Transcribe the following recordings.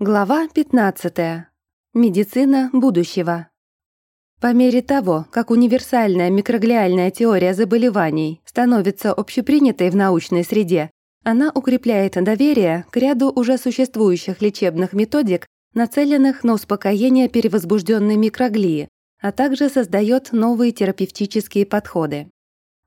Глава 15. Медицина будущего. По мере того, как универсальная микроглиальная теория заболеваний становится общепринятой в научной среде, она укрепляет доверие к ряду уже существующих лечебных методик, нацеленных на успокоение перевозбужденной микроглии, а также создает новые терапевтические подходы.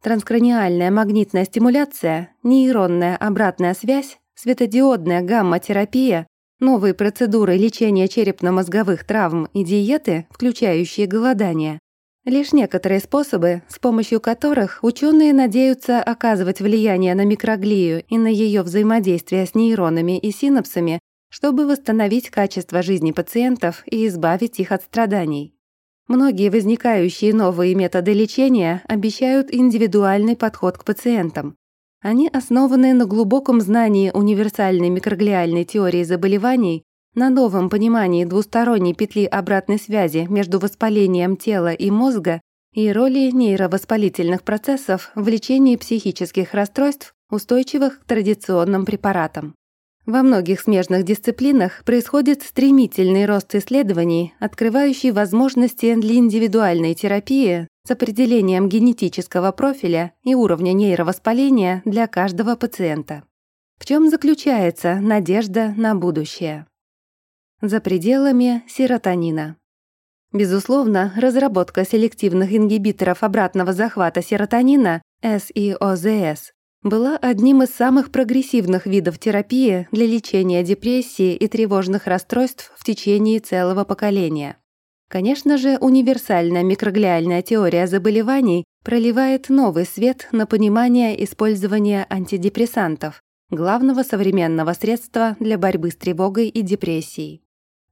Транскраниальная магнитная стимуляция, нейронная обратная связь, светодиодная гамма-терапия Новые процедуры лечения черепно-мозговых травм и диеты, включающие голодание, лишь некоторые способы, с помощью которых ученые надеются оказывать влияние на микроглию и на ее взаимодействие с нейронами и синапсами, чтобы восстановить качество жизни пациентов и избавить их от страданий. Многие возникающие новые методы лечения обещают индивидуальный подход к пациентам, они основаны на глубоком знании универсальной микроглиальной теории заболеваний, на новом понимании двусторонней петли обратной связи между воспалением тела и мозга и роли нейровоспалительных процессов в лечении психических расстройств, устойчивых к традиционным препаратам. Во многих смежных дисциплинах происходит стремительный рост исследований, открывающий возможности для индивидуальной терапии с определением генетического профиля и уровня нейровоспаления для каждого пациента. В чем заключается надежда на будущее? За пределами серотонина. Безусловно, разработка селективных ингибиторов обратного захвата серотонина, SIOZS, была одним из самых прогрессивных видов терапии для лечения депрессии и тревожных расстройств в течение целого поколения. Конечно же, универсальная микроглиальная теория заболеваний проливает новый свет на понимание использования антидепрессантов, главного современного средства для борьбы с тревогой и депрессией.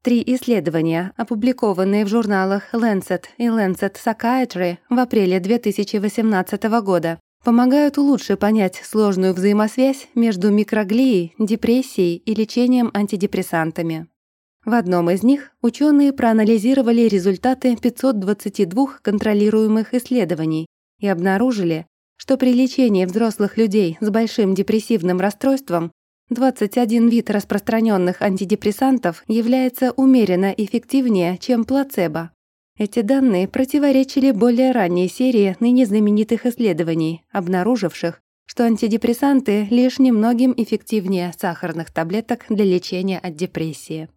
Три исследования, опубликованные в журналах Lancet и Lancet Psychiatry в апреле 2018 года, помогают лучше понять сложную взаимосвязь между микроглией, депрессией и лечением антидепрессантами. В одном из них ученые проанализировали результаты 522 контролируемых исследований и обнаружили, что при лечении взрослых людей с большим депрессивным расстройством 21 вид распространенных антидепрессантов является умеренно эффективнее, чем плацебо. Эти данные противоречили более ранней серии ныне знаменитых исследований, обнаруживших, что антидепрессанты лишь немногим эффективнее сахарных таблеток для лечения от депрессии.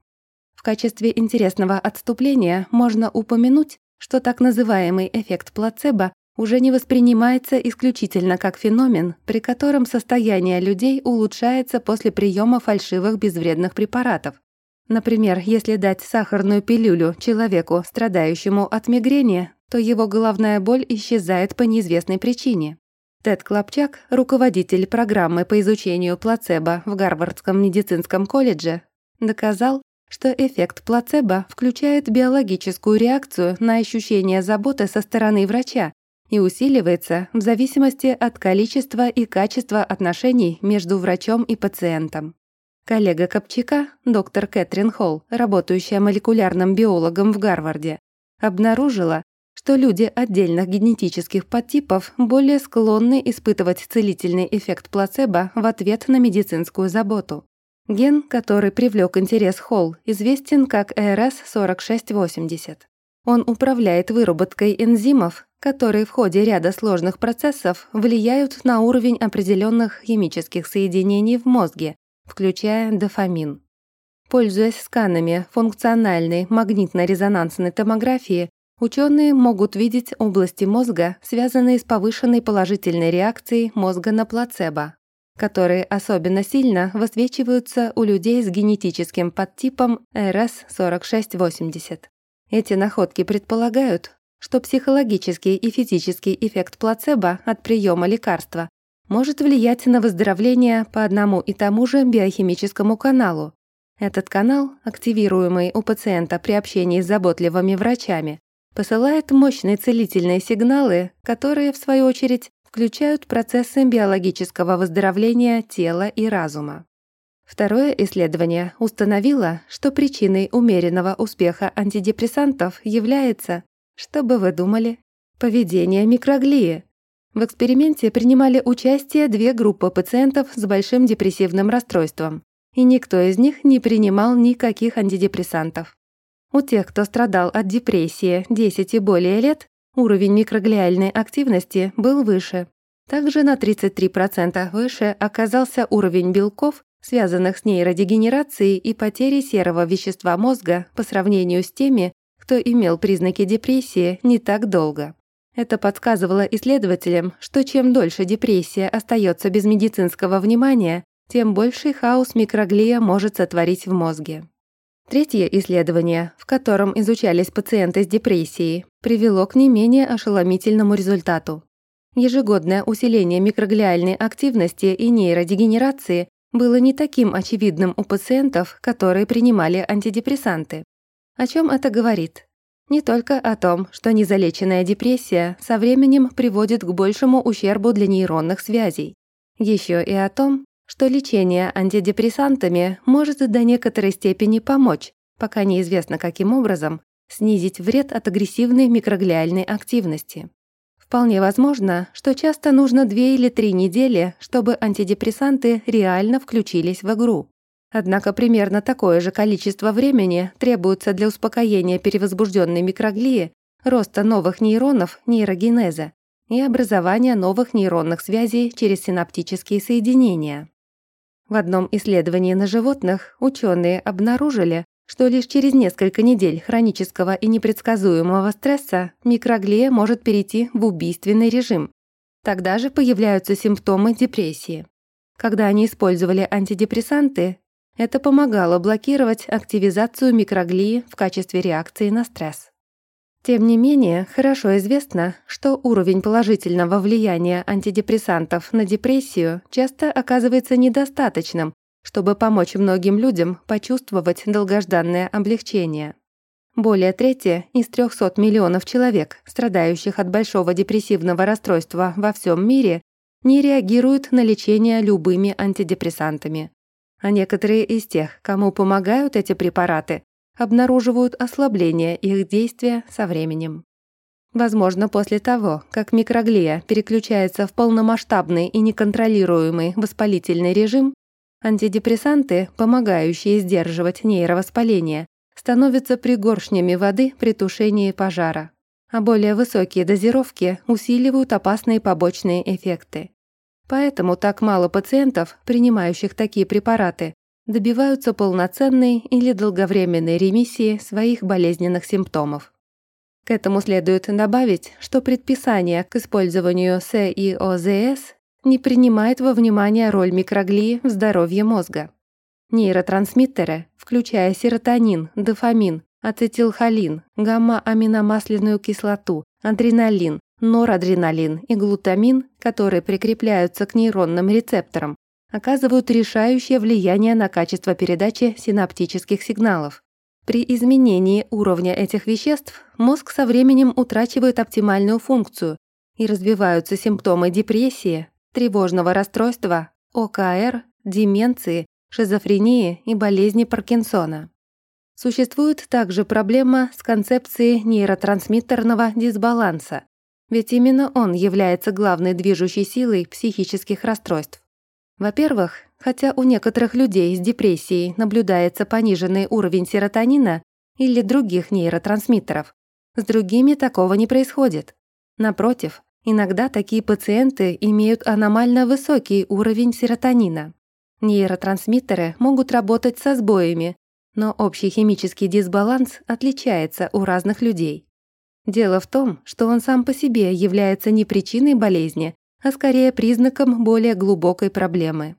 В качестве интересного отступления можно упомянуть, что так называемый эффект плацебо уже не воспринимается исключительно как феномен, при котором состояние людей улучшается после приема фальшивых безвредных препаратов, Например, если дать сахарную пилюлю человеку, страдающему от мигрени, то его головная боль исчезает по неизвестной причине. Тед Клопчак, руководитель программы по изучению плацебо в Гарвардском медицинском колледже, доказал, что эффект плацебо включает биологическую реакцию на ощущение заботы со стороны врача и усиливается в зависимости от количества и качества отношений между врачом и пациентом. Коллега Копчака, доктор Кэтрин Холл, работающая молекулярным биологом в Гарварде, обнаружила, что люди отдельных генетических подтипов более склонны испытывать целительный эффект плацебо в ответ на медицинскую заботу. Ген, который привлек интерес Холл, известен как ERS-4680. Он управляет выработкой энзимов, которые в ходе ряда сложных процессов влияют на уровень определенных химических соединений в мозге, включая дофамин. Пользуясь сканами функциональной магнитно-резонансной томографии, ученые могут видеть области мозга, связанные с повышенной положительной реакцией мозга на плацебо, которые особенно сильно высвечиваются у людей с генетическим подтипом RS4680. Эти находки предполагают, что психологический и физический эффект плацебо от приема лекарства может влиять на выздоровление по одному и тому же биохимическому каналу. Этот канал, активируемый у пациента при общении с заботливыми врачами, посылает мощные целительные сигналы, которые, в свою очередь, включают процессы биологического выздоровления тела и разума. Второе исследование установило, что причиной умеренного успеха антидепрессантов является, что бы вы думали, поведение микроглии, в эксперименте принимали участие две группы пациентов с большим депрессивным расстройством. и никто из них не принимал никаких антидепрессантов. У тех, кто страдал от депрессии 10 и более лет, уровень микроглиальной активности был выше. Также на 33% выше оказался уровень белков, связанных с нейродегенерацией и потерей серого вещества мозга по сравнению с теми, кто имел признаки депрессии не так долго. Это подсказывало исследователям, что чем дольше депрессия остается без медицинского внимания, тем больший хаос микроглия может сотворить в мозге. Третье исследование, в котором изучались пациенты с депрессией, привело к не менее ошеломительному результату. Ежегодное усиление микроглиальной активности и нейродегенерации было не таким очевидным у пациентов, которые принимали антидепрессанты. О чем это говорит? Не только о том, что незалеченная депрессия со временем приводит к большему ущербу для нейронных связей. Еще и о том, что лечение антидепрессантами может до некоторой степени помочь, пока неизвестно каким образом, снизить вред от агрессивной микроглиальной активности. Вполне возможно, что часто нужно две или три недели, чтобы антидепрессанты реально включились в игру. Однако примерно такое же количество времени требуется для успокоения перевозбужденной микроглии, роста новых нейронов, нейрогенеза и образования новых нейронных связей через синаптические соединения. В одном исследовании на животных ученые обнаружили, что лишь через несколько недель хронического и непредсказуемого стресса микроглия может перейти в убийственный режим. Тогда же появляются симптомы депрессии. Когда они использовали антидепрессанты, это помогало блокировать активизацию микроглии в качестве реакции на стресс. Тем не менее, хорошо известно, что уровень положительного влияния антидепрессантов на депрессию часто оказывается недостаточным, чтобы помочь многим людям почувствовать долгожданное облегчение. Более трети из 300 миллионов человек, страдающих от большого депрессивного расстройства во всем мире, не реагируют на лечение любыми антидепрессантами. А некоторые из тех, кому помогают эти препараты, обнаруживают ослабление их действия со временем. Возможно, после того, как микроглия переключается в полномасштабный и неконтролируемый воспалительный режим, антидепрессанты, помогающие сдерживать нейровоспаление, становятся пригоршнями воды при тушении пожара, а более высокие дозировки усиливают опасные побочные эффекты. Поэтому так мало пациентов, принимающих такие препараты, добиваются полноценной или долговременной ремиссии своих болезненных симптомов. К этому следует добавить, что предписание к использованию СИОЗС не принимает во внимание роль микроглии в здоровье мозга. Нейротрансмиттеры, включая серотонин, дофамин, ацетилхолин, гамма-аминомасляную кислоту, адреналин, норадреналин и глутамин, которые прикрепляются к нейронным рецепторам, оказывают решающее влияние на качество передачи синаптических сигналов. При изменении уровня этих веществ мозг со временем утрачивает оптимальную функцию и развиваются симптомы депрессии, тревожного расстройства, ОКР, деменции, шизофрении и болезни Паркинсона. Существует также проблема с концепцией нейротрансмиттерного дисбаланса, ведь именно он является главной движущей силой психических расстройств. Во-первых, хотя у некоторых людей с депрессией наблюдается пониженный уровень серотонина или других нейротрансмиттеров, с другими такого не происходит. Напротив, иногда такие пациенты имеют аномально высокий уровень серотонина. Нейротрансмиттеры могут работать со сбоями, но общий химический дисбаланс отличается у разных людей. Дело в том, что он сам по себе является не причиной болезни, а скорее признаком более глубокой проблемы.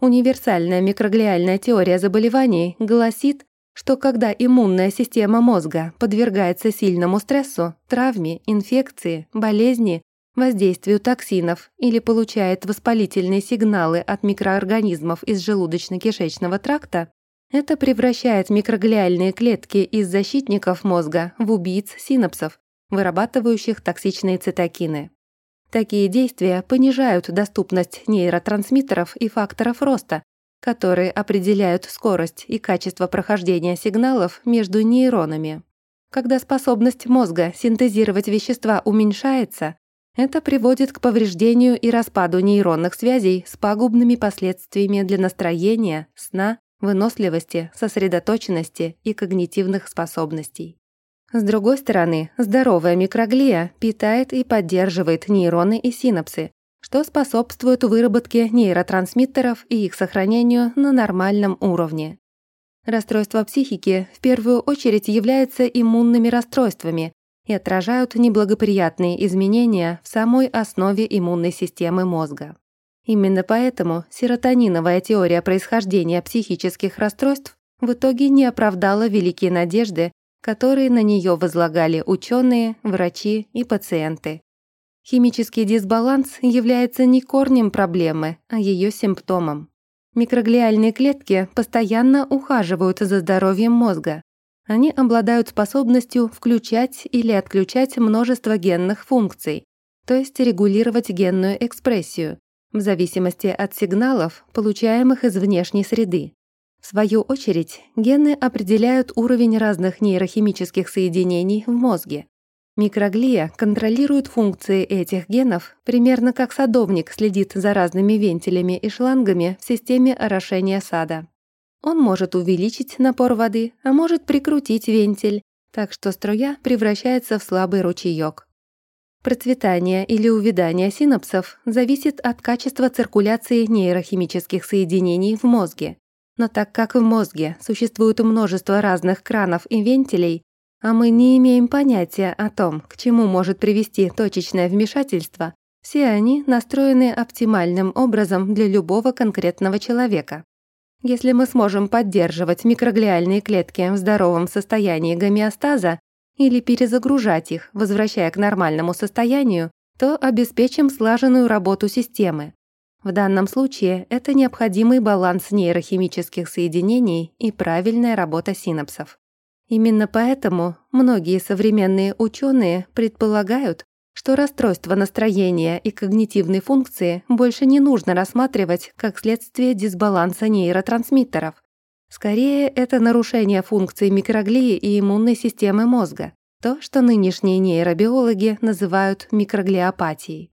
Универсальная микроглиальная теория заболеваний гласит, что когда иммунная система мозга подвергается сильному стрессу, травме, инфекции, болезни, воздействию токсинов или получает воспалительные сигналы от микроорганизмов из желудочно-кишечного тракта, это превращает микроглиальные клетки из защитников мозга в убийц синапсов, вырабатывающих токсичные цитокины. Такие действия понижают доступность нейротрансмиттеров и факторов роста, которые определяют скорость и качество прохождения сигналов между нейронами. Когда способность мозга синтезировать вещества уменьшается, это приводит к повреждению и распаду нейронных связей с пагубными последствиями для настроения, сна выносливости, сосредоточенности и когнитивных способностей. С другой стороны, здоровая микроглия питает и поддерживает нейроны и синапсы, что способствует выработке нейротрансмиттеров и их сохранению на нормальном уровне. Расстройства психики в первую очередь являются иммунными расстройствами и отражают неблагоприятные изменения в самой основе иммунной системы мозга. Именно поэтому серотониновая теория происхождения психических расстройств в итоге не оправдала великие надежды которые на нее возлагали ученые, врачи и пациенты. Химический дисбаланс является не корнем проблемы, а ее симптомом. Микроглиальные клетки постоянно ухаживают за здоровьем мозга. Они обладают способностью включать или отключать множество генных функций, то есть регулировать генную экспрессию, в зависимости от сигналов, получаемых из внешней среды. В свою очередь, гены определяют уровень разных нейрохимических соединений в мозге. Микроглия контролирует функции этих генов, примерно как садовник следит за разными вентилями и шлангами в системе орошения сада. Он может увеличить напор воды, а может прикрутить вентиль, так что струя превращается в слабый ручеёк. Процветание или увядание синапсов зависит от качества циркуляции нейрохимических соединений в мозге. Но так как в мозге существует множество разных кранов и вентилей, а мы не имеем понятия о том, к чему может привести точечное вмешательство, все они настроены оптимальным образом для любого конкретного человека. Если мы сможем поддерживать микроглиальные клетки в здоровом состоянии гомеостаза или перезагружать их, возвращая к нормальному состоянию, то обеспечим слаженную работу системы. В данном случае это необходимый баланс нейрохимических соединений и правильная работа синапсов. Именно поэтому многие современные ученые предполагают, что расстройство настроения и когнитивной функции больше не нужно рассматривать как следствие дисбаланса нейротрансмиттеров. Скорее, это нарушение функций микроглии и иммунной системы мозга, то, что нынешние нейробиологи называют микроглиопатией.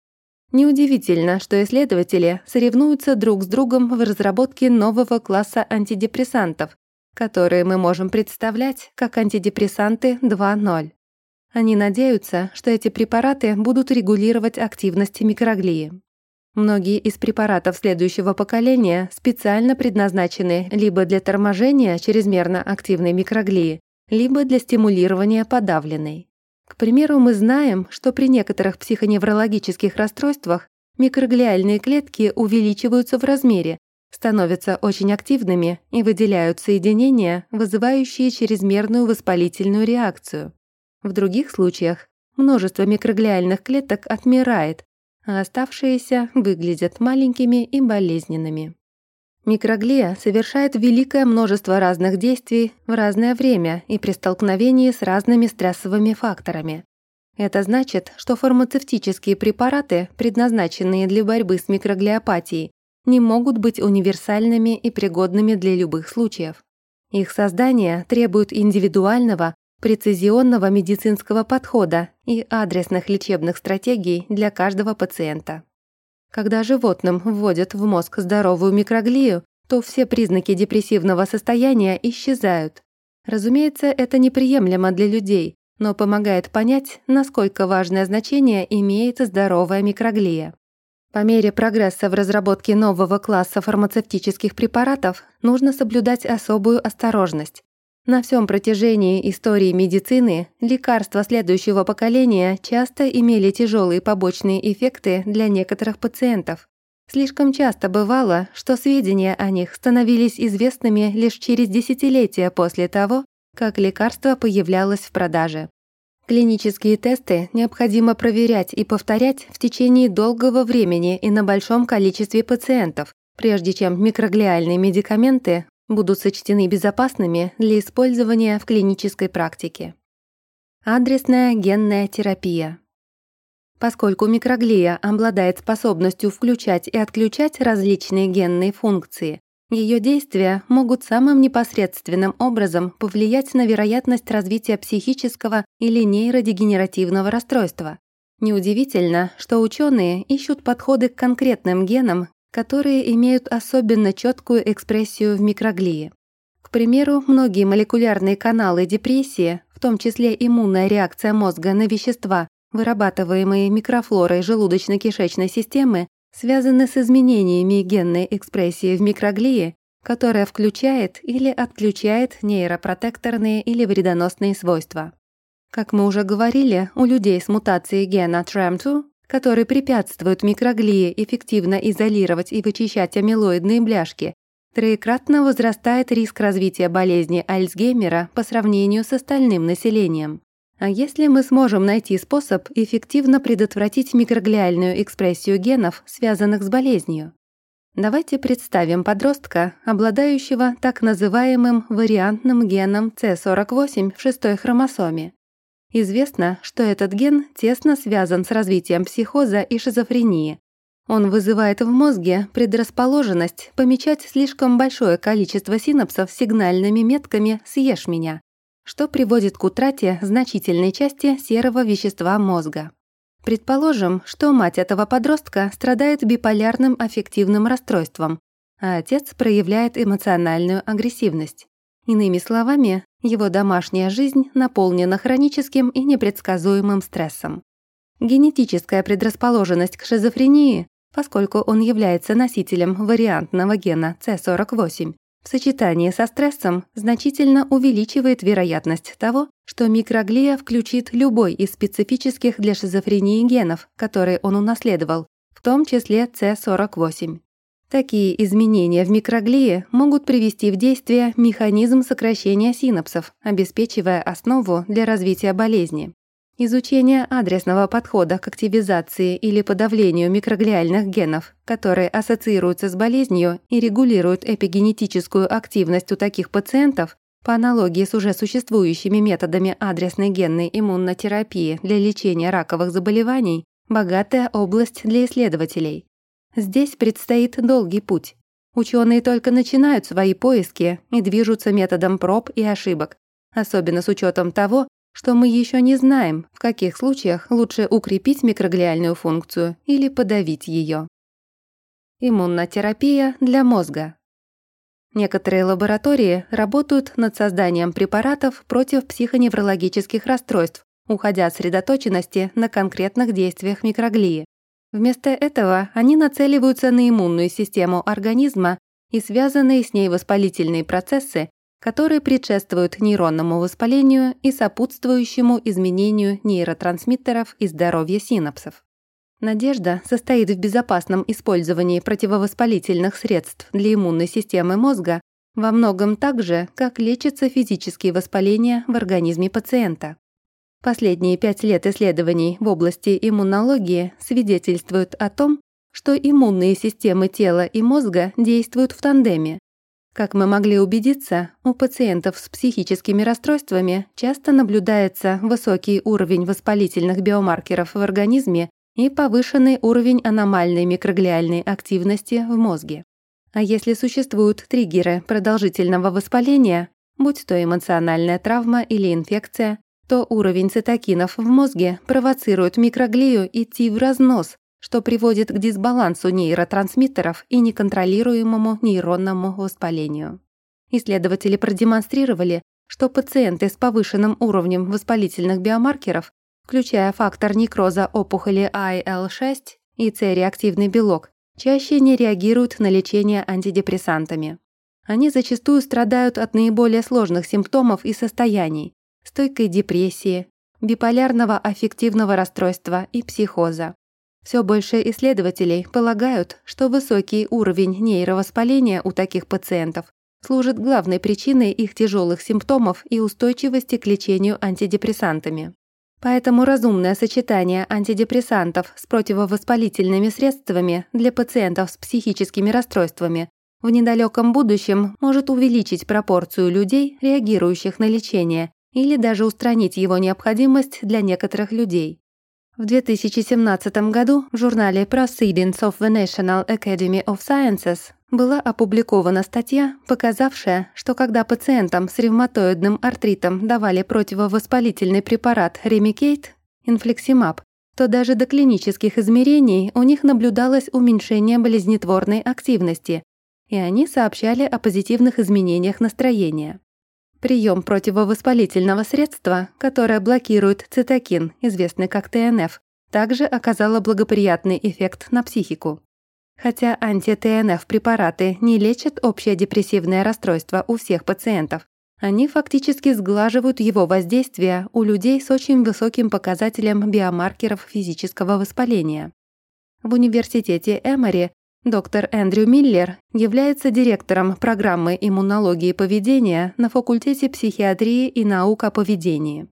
Неудивительно, что исследователи соревнуются друг с другом в разработке нового класса антидепрессантов, которые мы можем представлять как антидепрессанты 2.0. Они надеются, что эти препараты будут регулировать активность микроглии. Многие из препаратов следующего поколения специально предназначены либо для торможения чрезмерно активной микроглии, либо для стимулирования подавленной. К примеру, мы знаем, что при некоторых психоневрологических расстройствах микроглиальные клетки увеличиваются в размере, становятся очень активными и выделяют соединения, вызывающие чрезмерную воспалительную реакцию. В других случаях множество микроглиальных клеток отмирает, а оставшиеся выглядят маленькими и болезненными. Микроглия совершает великое множество разных действий в разное время и при столкновении с разными стрессовыми факторами. Это значит, что фармацевтические препараты, предназначенные для борьбы с микроглиопатией, не могут быть универсальными и пригодными для любых случаев. Их создание требует индивидуального, прецизионного медицинского подхода и адресных лечебных стратегий для каждого пациента. Когда животным вводят в мозг здоровую микроглию, то все признаки депрессивного состояния исчезают. Разумеется, это неприемлемо для людей, но помогает понять, насколько важное значение имеет здоровая микроглия. По мере прогресса в разработке нового класса фармацевтических препаратов нужно соблюдать особую осторожность. На всем протяжении истории медицины лекарства следующего поколения часто имели тяжелые побочные эффекты для некоторых пациентов. Слишком часто бывало, что сведения о них становились известными лишь через десятилетия после того, как лекарство появлялось в продаже. Клинические тесты необходимо проверять и повторять в течение долгого времени и на большом количестве пациентов, прежде чем микроглиальные медикаменты будут сочтены безопасными для использования в клинической практике. Адресная генная терапия. Поскольку микроглия обладает способностью включать и отключать различные генные функции, ее действия могут самым непосредственным образом повлиять на вероятность развития психического или нейродегенеративного расстройства. Неудивительно, что ученые ищут подходы к конкретным генам, которые имеют особенно четкую экспрессию в микроглии. К примеру, многие молекулярные каналы депрессии, в том числе иммунная реакция мозга на вещества, вырабатываемые микрофлорой желудочно-кишечной системы, связаны с изменениями генной экспрессии в микроглии, которая включает или отключает нейропротекторные или вредоносные свойства. Как мы уже говорили, у людей с мутацией гена TREM2, который препятствует микроглии эффективно изолировать и вычищать амилоидные бляшки, троекратно возрастает риск развития болезни Альцгеймера по сравнению с остальным населением. А если мы сможем найти способ эффективно предотвратить микроглиальную экспрессию генов, связанных с болезнью? Давайте представим подростка, обладающего так называемым вариантным геном C48 в шестой хромосоме. Известно, что этот ген тесно связан с развитием психоза и шизофрении. Он вызывает в мозге предрасположенность помечать слишком большое количество синапсов сигнальными метками «съешь меня», что приводит к утрате значительной части серого вещества мозга. Предположим, что мать этого подростка страдает биполярным аффективным расстройством, а отец проявляет эмоциональную агрессивность. Иными словами, его домашняя жизнь наполнена хроническим и непредсказуемым стрессом. Генетическая предрасположенность к шизофрении, поскольку он является носителем вариантного гена C48, в сочетании со стрессом значительно увеличивает вероятность того, что микроглия включит любой из специфических для шизофрении генов, которые он унаследовал, в том числе C48. Такие изменения в микроглии могут привести в действие механизм сокращения синапсов, обеспечивая основу для развития болезни. Изучение адресного подхода к активизации или подавлению микроглиальных генов, которые ассоциируются с болезнью и регулируют эпигенетическую активность у таких пациентов, по аналогии с уже существующими методами адресной генной иммунотерапии для лечения раковых заболеваний, богатая область для исследователей. Здесь предстоит долгий путь. Ученые только начинают свои поиски и движутся методом проб и ошибок, особенно с учетом того, что мы еще не знаем, в каких случаях лучше укрепить микроглиальную функцию или подавить ее. Иммунотерапия для мозга. Некоторые лаборатории работают над созданием препаратов против психоневрологических расстройств, уходя от сосредоточенности на конкретных действиях микроглии. Вместо этого они нацеливаются на иммунную систему организма и связанные с ней воспалительные процессы, которые предшествуют нейронному воспалению и сопутствующему изменению нейротрансмиттеров и здоровья синапсов. Надежда состоит в безопасном использовании противовоспалительных средств для иммунной системы мозга во многом так же, как лечатся физические воспаления в организме пациента. Последние пять лет исследований в области иммунологии свидетельствуют о том, что иммунные системы тела и мозга действуют в тандеме, как мы могли убедиться, у пациентов с психическими расстройствами часто наблюдается высокий уровень воспалительных биомаркеров в организме и повышенный уровень аномальной микроглиальной активности в мозге. А если существуют триггеры продолжительного воспаления, будь то эмоциональная травма или инфекция, то уровень цитокинов в мозге провоцирует микроглию идти в разнос, что приводит к дисбалансу нейротрансмиттеров и неконтролируемому нейронному воспалению. Исследователи продемонстрировали, что пациенты с повышенным уровнем воспалительных биомаркеров, включая фактор некроза опухоли IL-6 и С-реактивный белок, чаще не реагируют на лечение антидепрессантами. Они зачастую страдают от наиболее сложных симптомов и состояний – стойкой депрессии, биполярного аффективного расстройства и психоза. Все больше исследователей полагают, что высокий уровень нейровоспаления у таких пациентов служит главной причиной их тяжелых симптомов и устойчивости к лечению антидепрессантами. Поэтому разумное сочетание антидепрессантов с противовоспалительными средствами для пациентов с психическими расстройствами в недалеком будущем может увеличить пропорцию людей, реагирующих на лечение, или даже устранить его необходимость для некоторых людей. В 2017 году в журнале Proceedings of the National Academy of Sciences была опубликована статья, показавшая, что когда пациентам с ревматоидным артритом давали противовоспалительный препарат Remicade, инфлексимаб, то даже до клинических измерений у них наблюдалось уменьшение болезнетворной активности, и они сообщали о позитивных изменениях настроения. Прием противовоспалительного средства, которое блокирует цитокин, известный как ТНФ, также оказало благоприятный эффект на психику. Хотя анти-ТНФ препараты не лечат общее депрессивное расстройство у всех пациентов, они фактически сглаживают его воздействие у людей с очень высоким показателем биомаркеров физического воспаления. В университете Эмори доктор Эндрю Миллер является директором программы иммунологии поведения на факультете психиатрии и наук о поведении.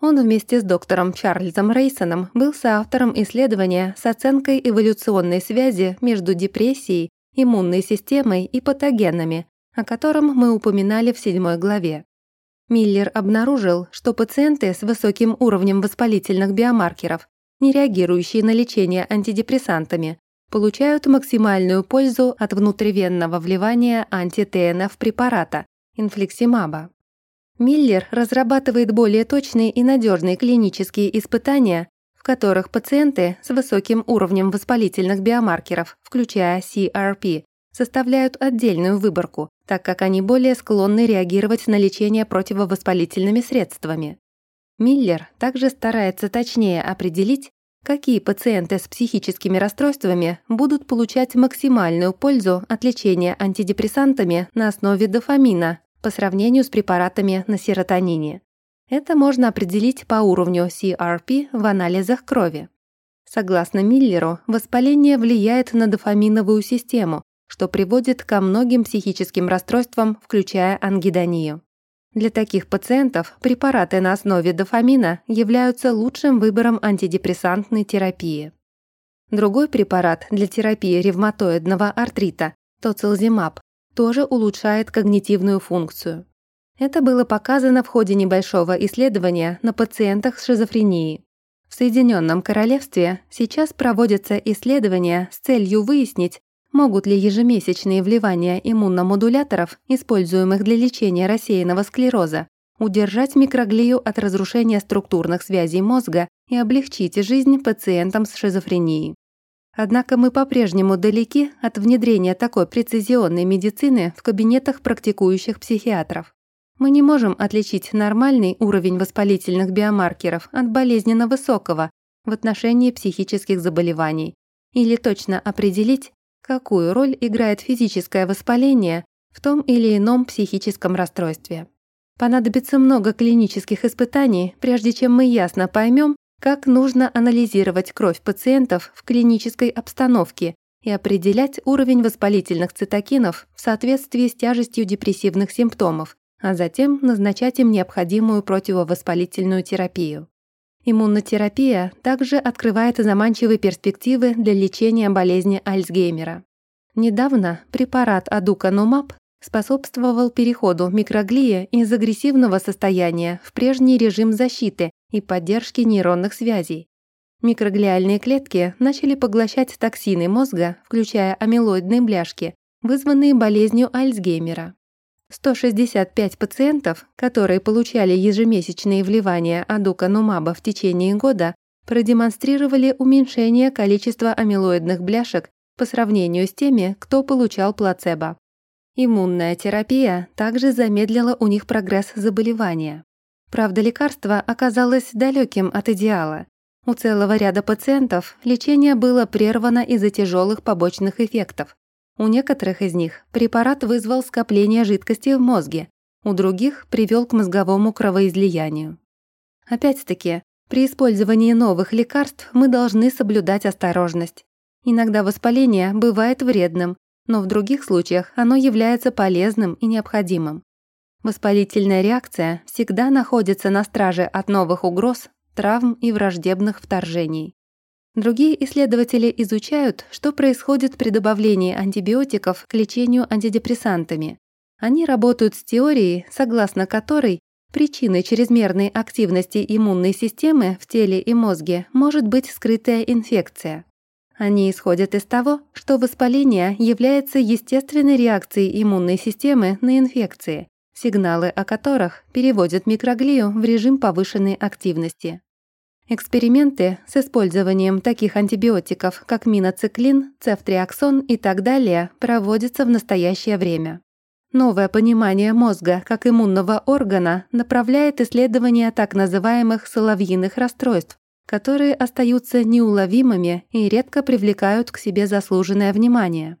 Он вместе с доктором Чарльзом Рейсоном был соавтором исследования с оценкой эволюционной связи между депрессией, иммунной системой и патогенами, о котором мы упоминали в седьмой главе. Миллер обнаружил, что пациенты с высоким уровнем воспалительных биомаркеров, не реагирующие на лечение антидепрессантами, получают максимальную пользу от внутривенного вливания анти-ТНФ препарата инфликсимаба. Миллер разрабатывает более точные и надежные клинические испытания, в которых пациенты с высоким уровнем воспалительных биомаркеров, включая CRP, составляют отдельную выборку, так как они более склонны реагировать на лечение противовоспалительными средствами. Миллер также старается точнее определить, какие пациенты с психическими расстройствами будут получать максимальную пользу от лечения антидепрессантами на основе дофамина по сравнению с препаратами на серотонине. Это можно определить по уровню CRP в анализах крови. Согласно Миллеру, воспаление влияет на дофаминовую систему, что приводит ко многим психическим расстройствам, включая ангидонию. Для таких пациентов препараты на основе дофамина являются лучшим выбором антидепрессантной терапии. Другой препарат для терапии ревматоидного артрита, тоцилзимаб, тоже улучшает когнитивную функцию. Это было показано в ходе небольшого исследования на пациентах с шизофренией. В Соединенном Королевстве сейчас проводятся исследования с целью выяснить, Могут ли ежемесячные вливания иммуномодуляторов, используемых для лечения рассеянного склероза, удержать микроглию от разрушения структурных связей мозга и облегчить жизнь пациентам с шизофренией? Однако мы по-прежнему далеки от внедрения такой прецизионной медицины в кабинетах практикующих психиатров. Мы не можем отличить нормальный уровень воспалительных биомаркеров от болезненно высокого в отношении психических заболеваний или точно определить, какую роль играет физическое воспаление в том или ином психическом расстройстве. Понадобится много клинических испытаний, прежде чем мы ясно поймем, как нужно анализировать кровь пациентов в клинической обстановке и определять уровень воспалительных цитокинов в соответствии с тяжестью депрессивных симптомов, а затем назначать им необходимую противовоспалительную терапию. Иммунотерапия также открывает заманчивые перспективы для лечения болезни Альцгеймера. Недавно препарат Адуканумаб способствовал переходу микроглии из агрессивного состояния в прежний режим защиты и поддержки нейронных связей. Микроглиальные клетки начали поглощать токсины мозга, включая амилоидные бляшки, вызванные болезнью Альцгеймера. 165 пациентов, которые получали ежемесячные вливания адуканумаба в течение года, продемонстрировали уменьшение количества амилоидных бляшек по сравнению с теми, кто получал плацебо. Иммунная терапия также замедлила у них прогресс заболевания. Правда, лекарство оказалось далеким от идеала. У целого ряда пациентов лечение было прервано из-за тяжелых побочных эффектов, у некоторых из них препарат вызвал скопление жидкости в мозге, у других привел к мозговому кровоизлиянию. Опять-таки, при использовании новых лекарств мы должны соблюдать осторожность. Иногда воспаление бывает вредным, но в других случаях оно является полезным и необходимым. Воспалительная реакция всегда находится на страже от новых угроз, травм и враждебных вторжений. Другие исследователи изучают, что происходит при добавлении антибиотиков к лечению антидепрессантами. Они работают с теорией, согласно которой причиной чрезмерной активности иммунной системы в теле и мозге может быть скрытая инфекция. Они исходят из того, что воспаление является естественной реакцией иммунной системы на инфекции, сигналы о которых переводят микроглию в режим повышенной активности. Эксперименты с использованием таких антибиотиков, как миноциклин, цефтриаксон и так далее, проводятся в настоящее время. Новое понимание мозга как иммунного органа направляет исследования так называемых соловьиных расстройств, которые остаются неуловимыми и редко привлекают к себе заслуженное внимание.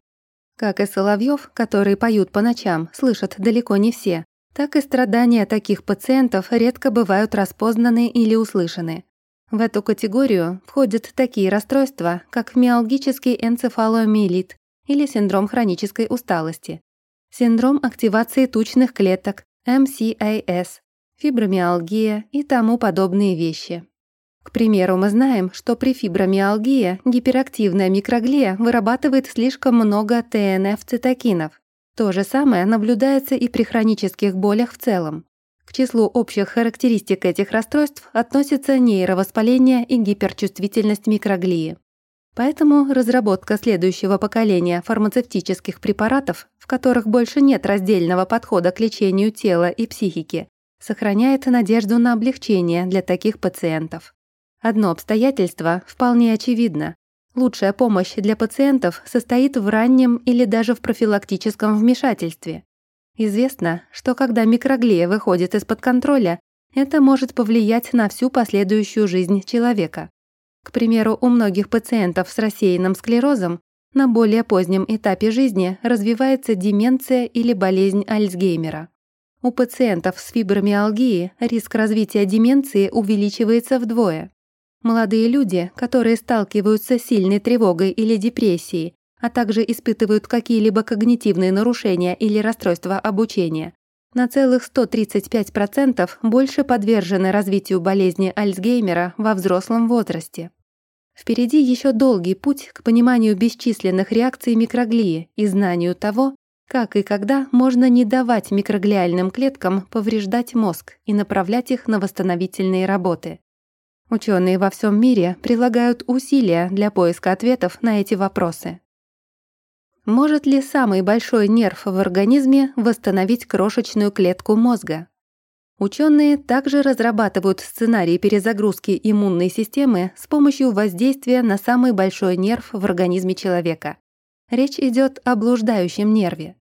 Как и соловьев, которые поют по ночам, слышат далеко не все, так и страдания таких пациентов редко бывают распознаны или услышаны. В эту категорию входят такие расстройства, как миалгический энцефаломиелит или синдром хронической усталости, синдром активации тучных клеток, MCAS, фибромиалгия и тому подобные вещи. К примеру, мы знаем, что при фибромиалгии гиперактивная микроглия вырабатывает слишком много ТНФ-цитокинов. То же самое наблюдается и при хронических болях в целом. К числу общих характеристик этих расстройств относятся нейровоспаление и гиперчувствительность микроглии. Поэтому разработка следующего поколения фармацевтических препаратов, в которых больше нет раздельного подхода к лечению тела и психики, сохраняет надежду на облегчение для таких пациентов. Одно обстоятельство вполне очевидно. Лучшая помощь для пациентов состоит в раннем или даже в профилактическом вмешательстве. Известно, что когда микроглия выходит из-под контроля, это может повлиять на всю последующую жизнь человека. К примеру, у многих пациентов с рассеянным склерозом на более позднем этапе жизни развивается деменция или болезнь Альцгеймера. У пациентов с фибромиалгией риск развития деменции увеличивается вдвое. Молодые люди, которые сталкиваются с сильной тревогой или депрессией, а также испытывают какие-либо когнитивные нарушения или расстройства обучения, на целых 135% больше подвержены развитию болезни Альцгеймера во взрослом возрасте. Впереди еще долгий путь к пониманию бесчисленных реакций микроглии и знанию того, как и когда можно не давать микроглиальным клеткам повреждать мозг и направлять их на восстановительные работы. Ученые во всем мире прилагают усилия для поиска ответов на эти вопросы. Может ли самый большой нерв в организме восстановить крошечную клетку мозга? Ученые также разрабатывают сценарии перезагрузки иммунной системы с помощью воздействия на самый большой нерв в организме человека. Речь идет о блуждающем нерве.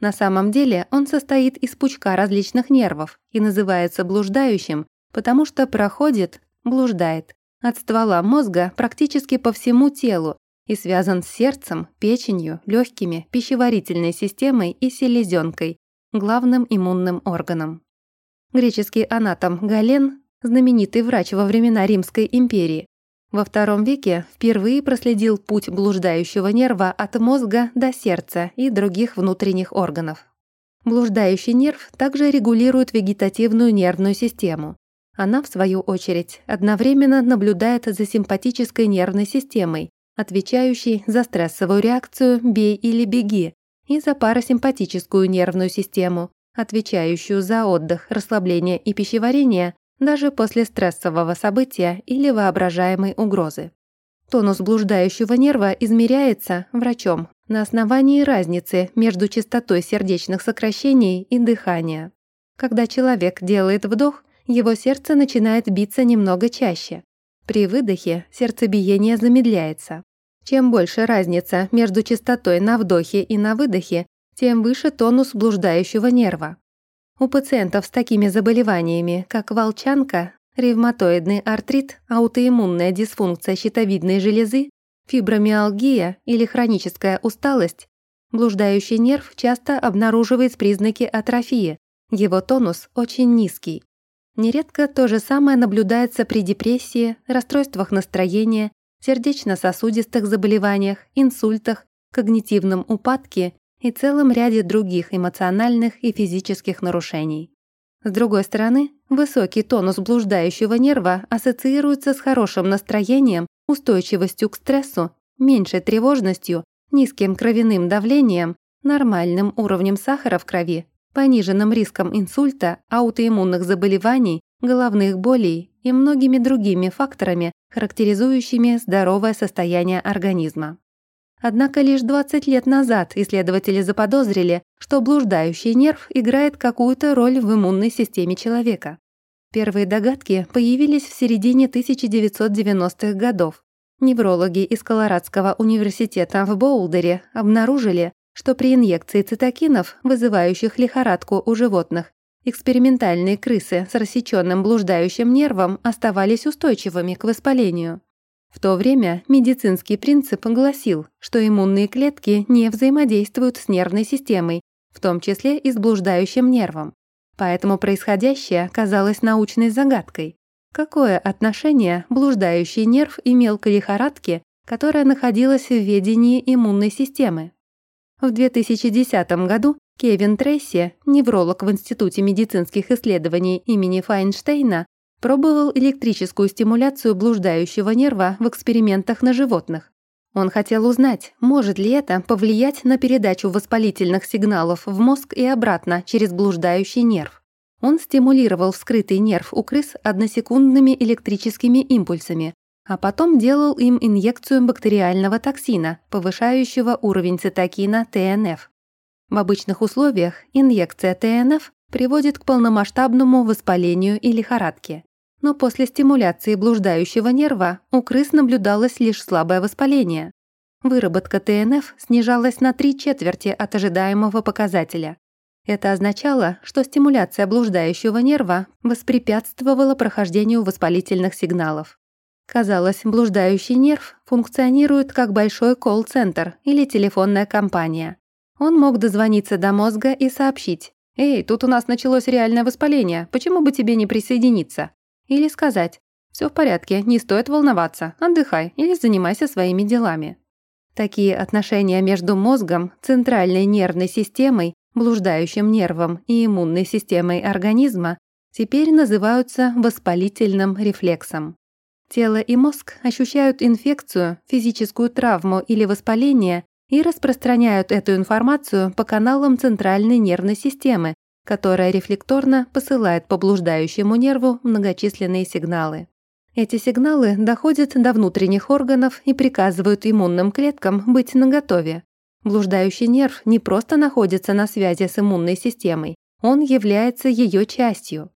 На самом деле он состоит из пучка различных нервов и называется блуждающим, потому что проходит, блуждает, от ствола мозга практически по всему телу и связан с сердцем, печенью, легкими, пищеварительной системой и селезенкой, главным иммунным органом. Греческий анатом Гален, знаменитый врач во времена Римской империи, во II веке впервые проследил путь блуждающего нерва от мозга до сердца и других внутренних органов. Блуждающий нерв также регулирует вегетативную нервную систему. Она, в свою очередь, одновременно наблюдает за симпатической нервной системой, отвечающий за стрессовую реакцию «бей или беги» и за парасимпатическую нервную систему, отвечающую за отдых, расслабление и пищеварение даже после стрессового события или воображаемой угрозы. Тонус блуждающего нерва измеряется врачом на основании разницы между частотой сердечных сокращений и дыхания. Когда человек делает вдох, его сердце начинает биться немного чаще. При выдохе сердцебиение замедляется. Чем больше разница между частотой на вдохе и на выдохе, тем выше тонус блуждающего нерва. У пациентов с такими заболеваниями, как волчанка, ревматоидный артрит, аутоиммунная дисфункция щитовидной железы, фибромиалгия или хроническая усталость, блуждающий нерв часто обнаруживает признаки атрофии, его тонус очень низкий. Нередко то же самое наблюдается при депрессии, расстройствах настроения, сердечно-сосудистых заболеваниях, инсультах, когнитивном упадке и целом ряде других эмоциональных и физических нарушений. С другой стороны, высокий тонус блуждающего нерва ассоциируется с хорошим настроением, устойчивостью к стрессу, меньшей тревожностью, низким кровяным давлением, нормальным уровнем сахара в крови, пониженным риском инсульта, аутоиммунных заболеваний, головных болей и многими другими факторами, характеризующими здоровое состояние организма. Однако лишь 20 лет назад исследователи заподозрили, что блуждающий нерв играет какую-то роль в иммунной системе человека. Первые догадки появились в середине 1990-х годов. Неврологи из Колорадского университета в Боулдере обнаружили, что при инъекции цитокинов, вызывающих лихорадку у животных, экспериментальные крысы с рассеченным блуждающим нервом оставались устойчивыми к воспалению. В то время медицинский принцип гласил, что иммунные клетки не взаимодействуют с нервной системой, в том числе и с блуждающим нервом. Поэтому происходящее казалось научной загадкой. Какое отношение блуждающий нерв имел к лихорадке, которая находилась в ведении иммунной системы? В 2010 году Кевин Трейси, невролог в Институте медицинских исследований имени Файнштейна, пробовал электрическую стимуляцию блуждающего нерва в экспериментах на животных. Он хотел узнать, может ли это повлиять на передачу воспалительных сигналов в мозг и обратно через блуждающий нерв. Он стимулировал вскрытый нерв у крыс односекундными электрическими импульсами, а потом делал им инъекцию бактериального токсина, повышающего уровень цитокина ТНФ. В обычных условиях инъекция ТНФ приводит к полномасштабному воспалению и лихорадке. Но после стимуляции блуждающего нерва у крыс наблюдалось лишь слабое воспаление. Выработка ТНФ снижалась на три четверти от ожидаемого показателя. Это означало, что стимуляция блуждающего нерва воспрепятствовала прохождению воспалительных сигналов. Казалось, блуждающий нерв функционирует как большой колл-центр или телефонная компания. Он мог дозвониться до мозга и сообщить «Эй, тут у нас началось реальное воспаление, почему бы тебе не присоединиться?» Или сказать «Все в порядке, не стоит волноваться, отдыхай или занимайся своими делами». Такие отношения между мозгом, центральной нервной системой, блуждающим нервом и иммунной системой организма теперь называются воспалительным рефлексом. Тело и мозг ощущают инфекцию, физическую травму или воспаление и распространяют эту информацию по каналам центральной нервной системы, которая рефлекторно посылает по блуждающему нерву многочисленные сигналы. Эти сигналы доходят до внутренних органов и приказывают иммунным клеткам быть наготове. Блуждающий нерв не просто находится на связи с иммунной системой, он является ее частью.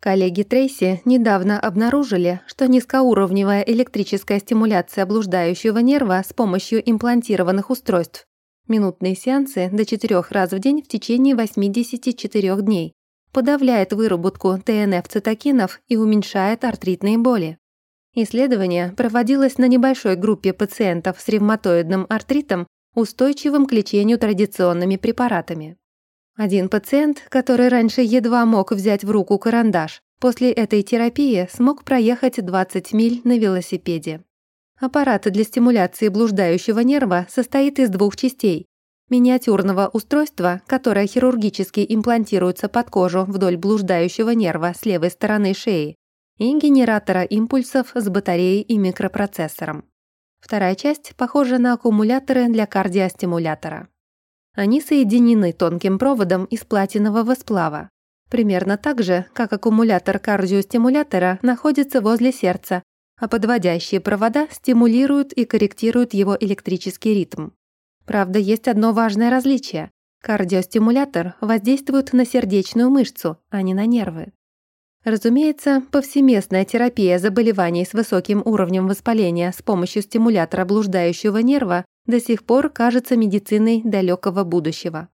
Коллеги Трейси недавно обнаружили, что низкоуровневая электрическая стимуляция блуждающего нерва с помощью имплантированных устройств минутные сеансы до 4 раз в день в течение 84 дней подавляет выработку ТНФ-цитокинов и уменьшает артритные боли. Исследование проводилось на небольшой группе пациентов с ревматоидным артритом, устойчивым к лечению традиционными препаратами. Один пациент, который раньше едва мог взять в руку карандаш, после этой терапии смог проехать 20 миль на велосипеде. Аппарат для стимуляции блуждающего нерва состоит из двух частей. Миниатюрного устройства, которое хирургически имплантируется под кожу вдоль блуждающего нерва с левой стороны шеи, и генератора импульсов с батареей и микропроцессором. Вторая часть похожа на аккумуляторы для кардиостимулятора. Они соединены тонким проводом из платинового сплава. Примерно так же, как аккумулятор кардиостимулятора находится возле сердца, а подводящие провода стимулируют и корректируют его электрический ритм. Правда, есть одно важное различие. Кардиостимулятор воздействует на сердечную мышцу, а не на нервы. Разумеется, повсеместная терапия заболеваний с высоким уровнем воспаления с помощью стимулятора блуждающего нерва до сих пор кажется медициной далекого будущего.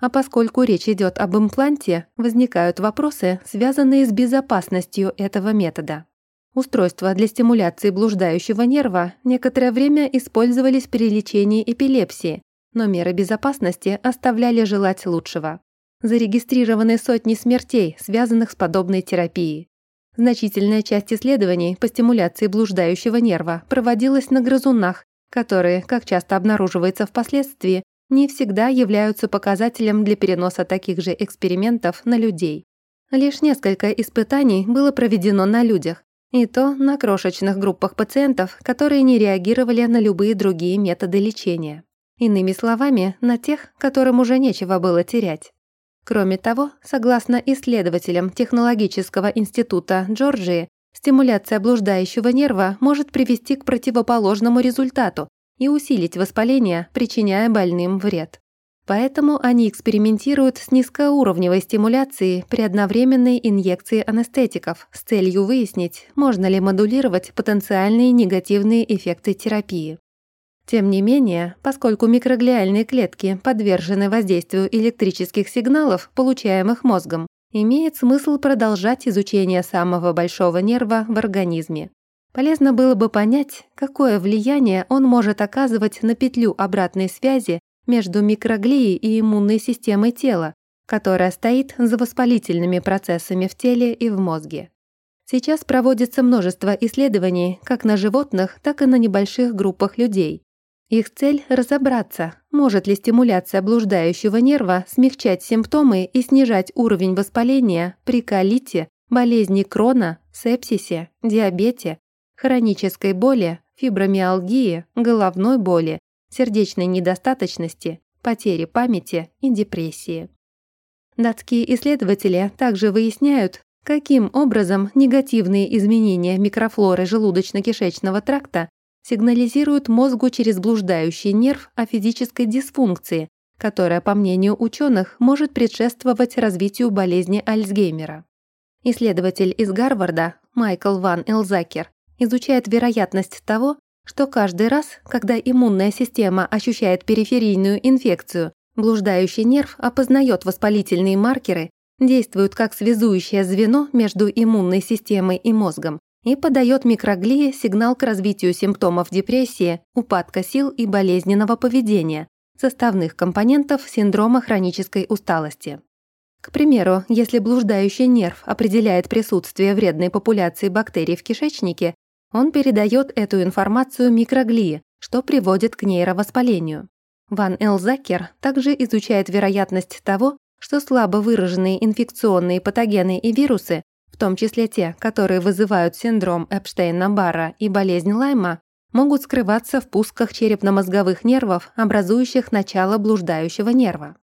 А поскольку речь идет об импланте, возникают вопросы, связанные с безопасностью этого метода. Устройства для стимуляции блуждающего нерва некоторое время использовались при лечении эпилепсии, но меры безопасности оставляли желать лучшего. Зарегистрированы сотни смертей, связанных с подобной терапией. Значительная часть исследований по стимуляции блуждающего нерва проводилась на грызунах которые, как часто обнаруживается впоследствии, не всегда являются показателем для переноса таких же экспериментов на людей. Лишь несколько испытаний было проведено на людях, и то на крошечных группах пациентов, которые не реагировали на любые другие методы лечения. Иными словами, на тех, которым уже нечего было терять. Кроме того, согласно исследователям Технологического института Джорджии, Стимуляция блуждающего нерва может привести к противоположному результату и усилить воспаление, причиняя больным вред. Поэтому они экспериментируют с низкоуровневой стимуляцией при одновременной инъекции анестетиков с целью выяснить, можно ли модулировать потенциальные негативные эффекты терапии. Тем не менее, поскольку микроглиальные клетки подвержены воздействию электрических сигналов, получаемых мозгом, имеет смысл продолжать изучение самого большого нерва в организме. Полезно было бы понять, какое влияние он может оказывать на петлю обратной связи между микроглией и иммунной системой тела, которая стоит за воспалительными процессами в теле и в мозге. Сейчас проводится множество исследований как на животных, так и на небольших группах людей. Их цель – разобраться, может ли стимуляция блуждающего нерва смягчать симптомы и снижать уровень воспаления при колите, болезни Крона, сепсисе, диабете, хронической боли, фибромиалгии, головной боли, сердечной недостаточности, потери памяти и депрессии. Датские исследователи также выясняют, каким образом негативные изменения микрофлоры желудочно-кишечного тракта сигнализируют мозгу через блуждающий нерв о физической дисфункции, которая, по мнению ученых, может предшествовать развитию болезни Альцгеймера. Исследователь из Гарварда Майкл Ван Элзакер изучает вероятность того, что каждый раз, когда иммунная система ощущает периферийную инфекцию, блуждающий нерв опознает воспалительные маркеры, действует как связующее звено между иммунной системой и мозгом и подает микроглии сигнал к развитию симптомов депрессии, упадка сил и болезненного поведения, составных компонентов синдрома хронической усталости. К примеру, если блуждающий нерв определяет присутствие вредной популяции бактерий в кишечнике, он передает эту информацию микроглии, что приводит к нейровоспалению. Ван Элзакер также изучает вероятность того, что слабо выраженные инфекционные патогены и вирусы, том числе те, которые вызывают синдром Эпштейна-Барра и болезнь Лайма, могут скрываться в пусках черепно-мозговых нервов, образующих начало блуждающего нерва.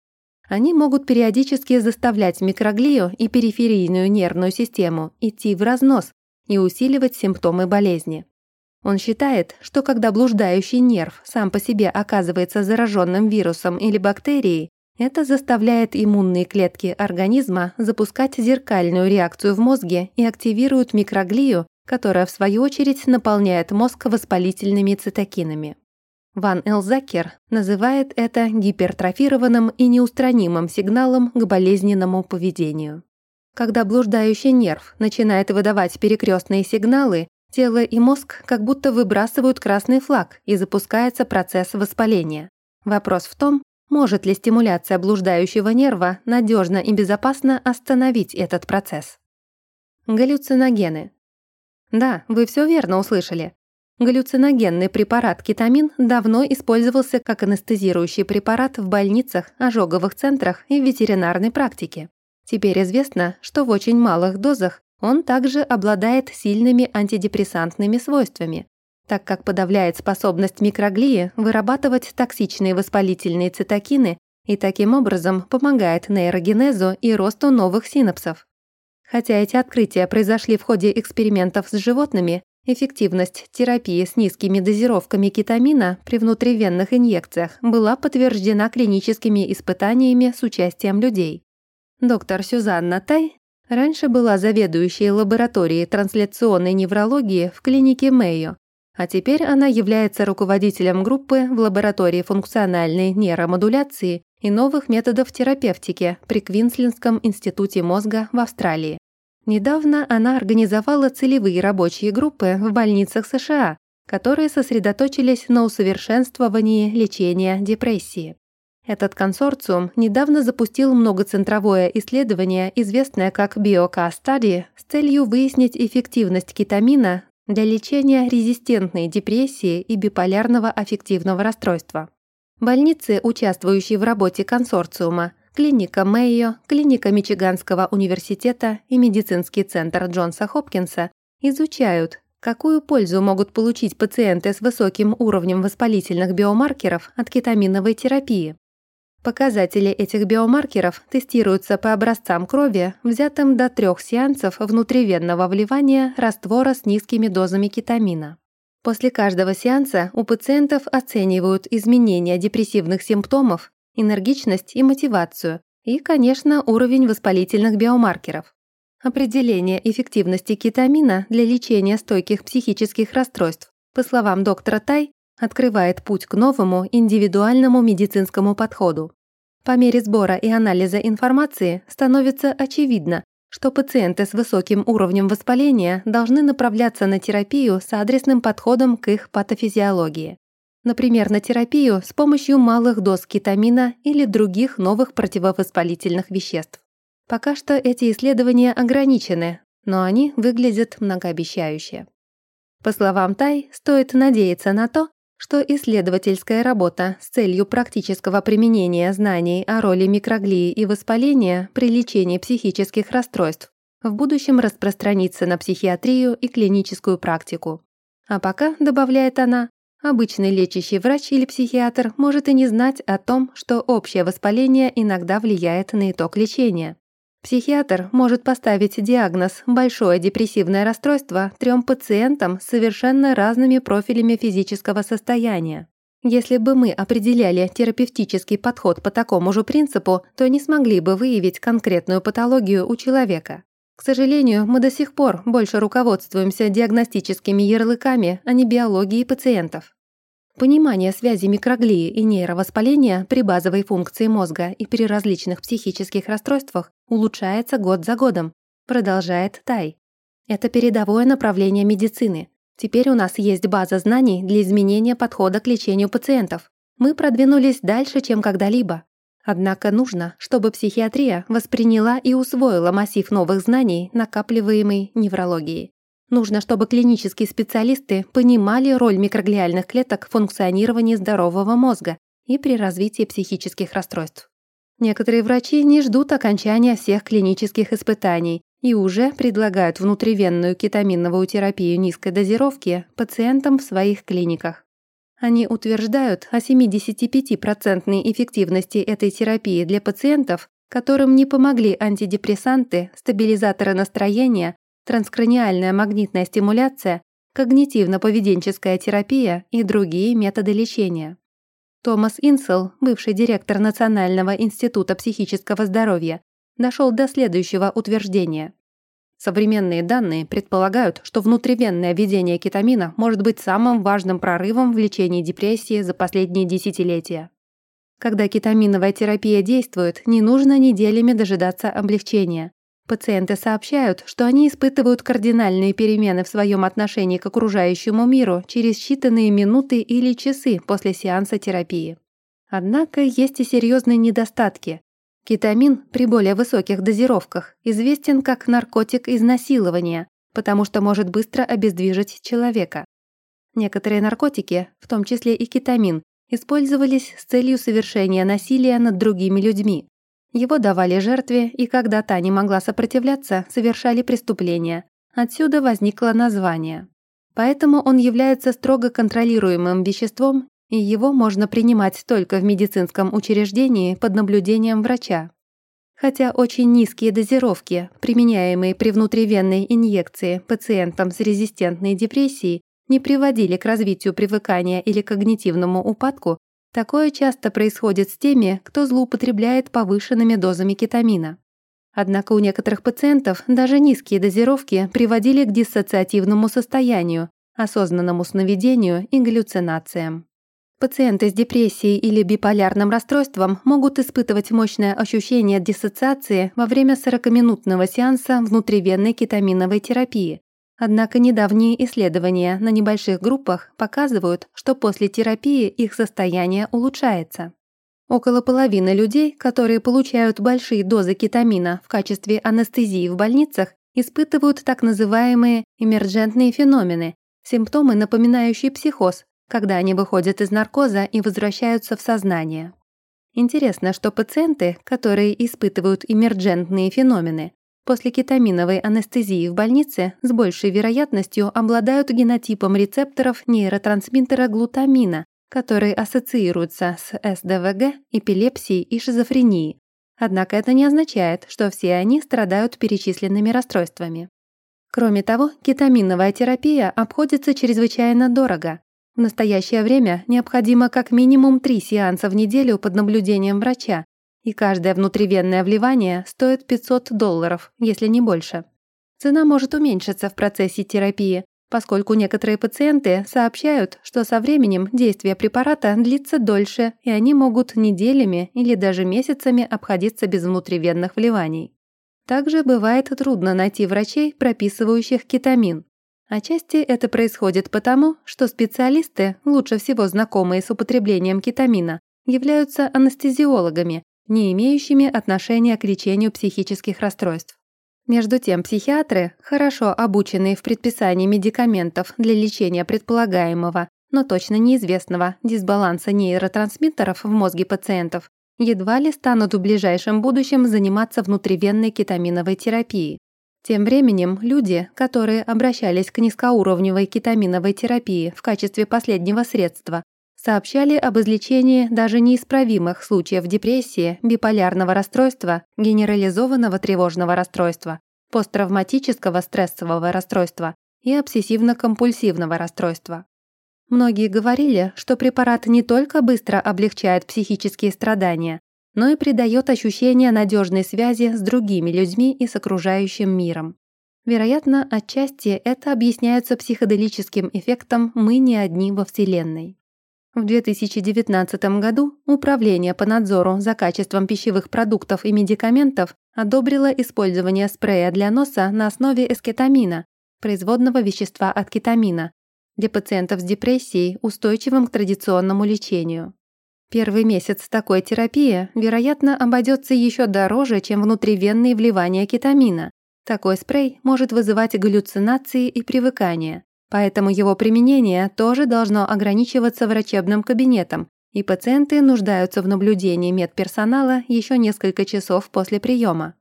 Они могут периодически заставлять микроглию и периферийную нервную систему идти в разнос, и усиливать симптомы болезни. Он считает, что когда блуждающий нерв сам по себе оказывается зараженным вирусом или бактерией, это заставляет иммунные клетки организма запускать зеркальную реакцию в мозге и активирует микроглию, которая в свою очередь наполняет мозг воспалительными цитокинами. Ван Элзакер называет это гипертрофированным и неустранимым сигналом к болезненному поведению. Когда блуждающий нерв начинает выдавать перекрестные сигналы, тело и мозг как будто выбрасывают красный флаг и запускается процесс воспаления. Вопрос в том, может ли стимуляция блуждающего нерва надежно и безопасно остановить этот процесс. Галлюциногены. Да, вы все верно услышали. Галлюциногенный препарат кетамин давно использовался как анестезирующий препарат в больницах, ожоговых центрах и ветеринарной практике. Теперь известно, что в очень малых дозах он также обладает сильными антидепрессантными свойствами, так как подавляет способность микроглии вырабатывать токсичные воспалительные цитокины и таким образом помогает нейрогенезу и росту новых синапсов. Хотя эти открытия произошли в ходе экспериментов с животными, эффективность терапии с низкими дозировками кетамина при внутривенных инъекциях была подтверждена клиническими испытаниями с участием людей. Доктор Сюзанна Тай раньше была заведующей лабораторией трансляционной неврологии в клинике Мэйо, а теперь она является руководителем группы в лаборатории функциональной нейромодуляции и новых методов терапевтики при Квинслендском институте мозга в Австралии. Недавно она организовала целевые рабочие группы в больницах США, которые сосредоточились на усовершенствовании лечения депрессии. Этот консорциум недавно запустил многоцентровое исследование, известное как BioCA Study, с целью выяснить эффективность кетамина для лечения резистентной депрессии и биполярного аффективного расстройства. Больницы, участвующие в работе консорциума, клиника Мэйо, клиника Мичиганского университета и медицинский центр Джонса Хопкинса изучают, какую пользу могут получить пациенты с высоким уровнем воспалительных биомаркеров от кетаминовой терапии. Показатели этих биомаркеров тестируются по образцам крови, взятым до трех сеансов внутривенного вливания раствора с низкими дозами кетамина. После каждого сеанса у пациентов оценивают изменения депрессивных симптомов энергичность и мотивацию, и, конечно, уровень воспалительных биомаркеров. Определение эффективности кетамина для лечения стойких психических расстройств, по словам доктора Тай, открывает путь к новому индивидуальному медицинскому подходу. По мере сбора и анализа информации становится очевидно, что пациенты с высоким уровнем воспаления должны направляться на терапию с адресным подходом к их патофизиологии. Например, на терапию с помощью малых доз кетамина или других новых противовоспалительных веществ. Пока что эти исследования ограничены, но они выглядят многообещающе. По словам Тай, стоит надеяться на то, что исследовательская работа с целью практического применения знаний о роли микроглии и воспаления при лечении психических расстройств в будущем распространится на психиатрию и клиническую практику. А пока, добавляет она, обычный лечащий врач или психиатр может и не знать о том, что общее воспаление иногда влияет на итог лечения. Психиатр может поставить диагноз «большое депрессивное расстройство» трем пациентам с совершенно разными профилями физического состояния. Если бы мы определяли терапевтический подход по такому же принципу, то не смогли бы выявить конкретную патологию у человека. К сожалению, мы до сих пор больше руководствуемся диагностическими ярлыками, а не биологией пациентов. Понимание связи микроглии и нейровоспаления при базовой функции мозга и при различных психических расстройствах улучшается год за годом, продолжает Тай. Это передовое направление медицины. Теперь у нас есть база знаний для изменения подхода к лечению пациентов. Мы продвинулись дальше, чем когда-либо. Однако нужно, чтобы психиатрия восприняла и усвоила массив новых знаний, накапливаемый неврологией. Нужно, чтобы клинические специалисты понимали роль микроглиальных клеток в функционировании здорового мозга и при развитии психических расстройств. Некоторые врачи не ждут окончания всех клинических испытаний и уже предлагают внутривенную кетаминовую терапию низкой дозировки пациентам в своих клиниках. Они утверждают о 75% эффективности этой терапии для пациентов, которым не помогли антидепрессанты, стабилизаторы настроения транскраниальная магнитная стимуляция, когнитивно-поведенческая терапия и другие методы лечения. Томас Инсел, бывший директор Национального института психического здоровья, дошел до следующего утверждения. Современные данные предполагают, что внутривенное введение кетамина может быть самым важным прорывом в лечении депрессии за последние десятилетия. Когда кетаминовая терапия действует, не нужно неделями дожидаться облегчения. Пациенты сообщают, что они испытывают кардинальные перемены в своем отношении к окружающему миру через считанные минуты или часы после сеанса терапии. Однако есть и серьезные недостатки. Кетамин при более высоких дозировках известен как наркотик изнасилования, потому что может быстро обездвижить человека. Некоторые наркотики, в том числе и кетамин, использовались с целью совершения насилия над другими людьми. Его давали жертве, и когда та не могла сопротивляться, совершали преступления. Отсюда возникло название. Поэтому он является строго контролируемым веществом, и его можно принимать только в медицинском учреждении под наблюдением врача. Хотя очень низкие дозировки, применяемые при внутривенной инъекции пациентам с резистентной депрессией, не приводили к развитию привыкания или когнитивному упадку, Такое часто происходит с теми, кто злоупотребляет повышенными дозами кетамина. Однако у некоторых пациентов даже низкие дозировки приводили к диссоциативному состоянию, осознанному сновидению и галлюцинациям. Пациенты с депрессией или биполярным расстройством могут испытывать мощное ощущение диссоциации во время 40-минутного сеанса внутривенной кетаминовой терапии, Однако недавние исследования на небольших группах показывают, что после терапии их состояние улучшается. Около половины людей, которые получают большие дозы кетамина в качестве анестезии в больницах, испытывают так называемые эмерджентные феномены, симптомы, напоминающие психоз, когда они выходят из наркоза и возвращаются в сознание. Интересно, что пациенты, которые испытывают эмерджентные феномены, после кетаминовой анестезии в больнице с большей вероятностью обладают генотипом рецепторов нейротрансмиттера глутамина, который ассоциируется с СДВГ, эпилепсией и шизофренией. Однако это не означает, что все они страдают перечисленными расстройствами. Кроме того, кетаминовая терапия обходится чрезвычайно дорого. В настоящее время необходимо как минимум три сеанса в неделю под наблюдением врача, и каждое внутривенное вливание стоит 500 долларов, если не больше. Цена может уменьшиться в процессе терапии, поскольку некоторые пациенты сообщают, что со временем действие препарата длится дольше, и они могут неделями или даже месяцами обходиться без внутривенных вливаний. Также бывает трудно найти врачей, прописывающих кетамин. Отчасти это происходит потому, что специалисты, лучше всего знакомые с употреблением кетамина, являются анестезиологами, не имеющими отношения к лечению психических расстройств. Между тем, психиатры, хорошо обученные в предписании медикаментов для лечения предполагаемого, но точно неизвестного дисбаланса нейротрансмиттеров в мозге пациентов, едва ли станут в ближайшем будущем заниматься внутривенной кетаминовой терапией. Тем временем люди, которые обращались к низкоуровневой кетаминовой терапии в качестве последнего средства, сообщали об излечении даже неисправимых случаев депрессии, биполярного расстройства, генерализованного тревожного расстройства, посттравматического стрессового расстройства и обсессивно-компульсивного расстройства. Многие говорили, что препарат не только быстро облегчает психические страдания, но и придает ощущение надежной связи с другими людьми и с окружающим миром. Вероятно, отчасти это объясняется психоделическим эффектом «мы не одни во Вселенной». В 2019 году Управление по надзору за качеством пищевых продуктов и медикаментов одобрило использование спрея для носа на основе эскетамина, производного вещества от кетамина, для пациентов с депрессией, устойчивым к традиционному лечению. Первый месяц такой терапии, вероятно, обойдется еще дороже, чем внутривенные вливания кетамина. Такой спрей может вызывать галлюцинации и привыкание, поэтому его применение тоже должно ограничиваться врачебным кабинетом, и пациенты нуждаются в наблюдении медперсонала еще несколько часов после приема.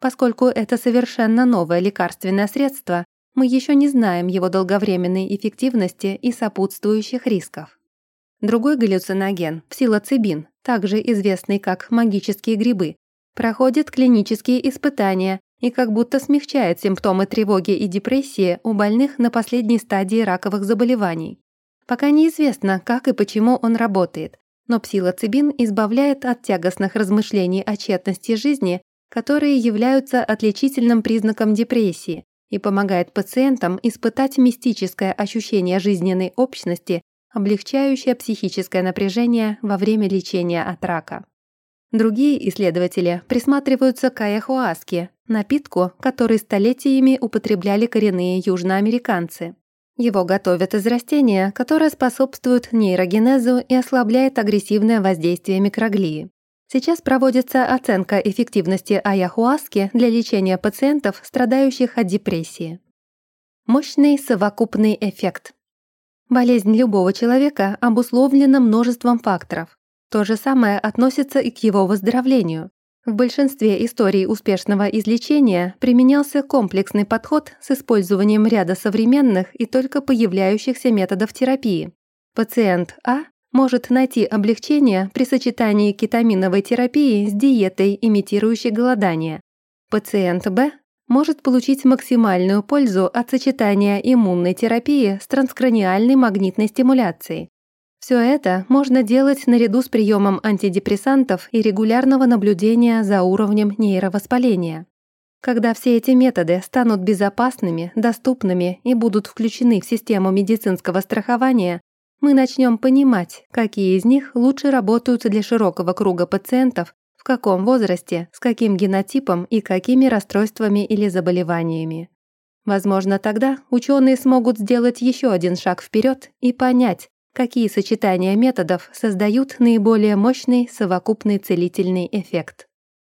Поскольку это совершенно новое лекарственное средство, мы еще не знаем его долговременной эффективности и сопутствующих рисков. Другой галлюциноген, псилоцибин, также известный как магические грибы, проходит клинические испытания и как будто смягчает симптомы тревоги и депрессии у больных на последней стадии раковых заболеваний. Пока неизвестно, как и почему он работает, но псилоцибин избавляет от тягостных размышлений о тщетности жизни, которые являются отличительным признаком депрессии, и помогает пациентам испытать мистическое ощущение жизненной общности облегчающее психическое напряжение во время лечения от рака. Другие исследователи присматриваются к аяхуаске, напитку, который столетиями употребляли коренные южноамериканцы. Его готовят из растения, которое способствует нейрогенезу и ослабляет агрессивное воздействие микроглии. Сейчас проводится оценка эффективности аяхуаски для лечения пациентов, страдающих от депрессии. Мощный совокупный эффект. Болезнь любого человека обусловлена множеством факторов. То же самое относится и к его выздоровлению. В большинстве историй успешного излечения применялся комплексный подход с использованием ряда современных и только появляющихся методов терапии. Пациент А может найти облегчение при сочетании кетаминовой терапии с диетой, имитирующей голодание. Пациент Б может получить максимальную пользу от сочетания иммунной терапии с транскраниальной магнитной стимуляцией. Все это можно делать наряду с приемом антидепрессантов и регулярного наблюдения за уровнем нейровоспаления. Когда все эти методы станут безопасными, доступными и будут включены в систему медицинского страхования, мы начнем понимать, какие из них лучше работают для широкого круга пациентов в каком возрасте, с каким генотипом и какими расстройствами или заболеваниями. Возможно, тогда ученые смогут сделать еще один шаг вперед и понять, какие сочетания методов создают наиболее мощный совокупный целительный эффект.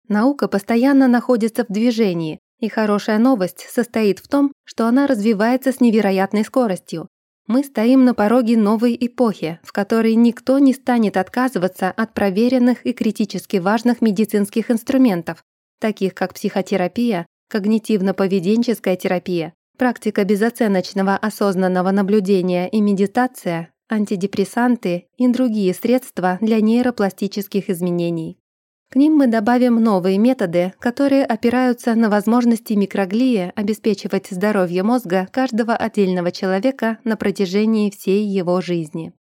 Наука постоянно находится в движении, и хорошая новость состоит в том, что она развивается с невероятной скоростью, мы стоим на пороге новой эпохи, в которой никто не станет отказываться от проверенных и критически важных медицинских инструментов, таких как психотерапия, когнитивно-поведенческая терапия, практика безоценочного осознанного наблюдения и медитация, антидепрессанты и другие средства для нейропластических изменений. К ним мы добавим новые методы, которые опираются на возможности микроглии обеспечивать здоровье мозга каждого отдельного человека на протяжении всей его жизни.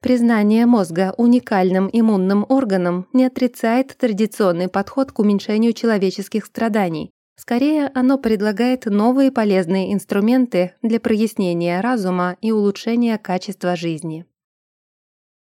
Признание мозга уникальным иммунным органом не отрицает традиционный подход к уменьшению человеческих страданий. Скорее, оно предлагает новые полезные инструменты для прояснения разума и улучшения качества жизни.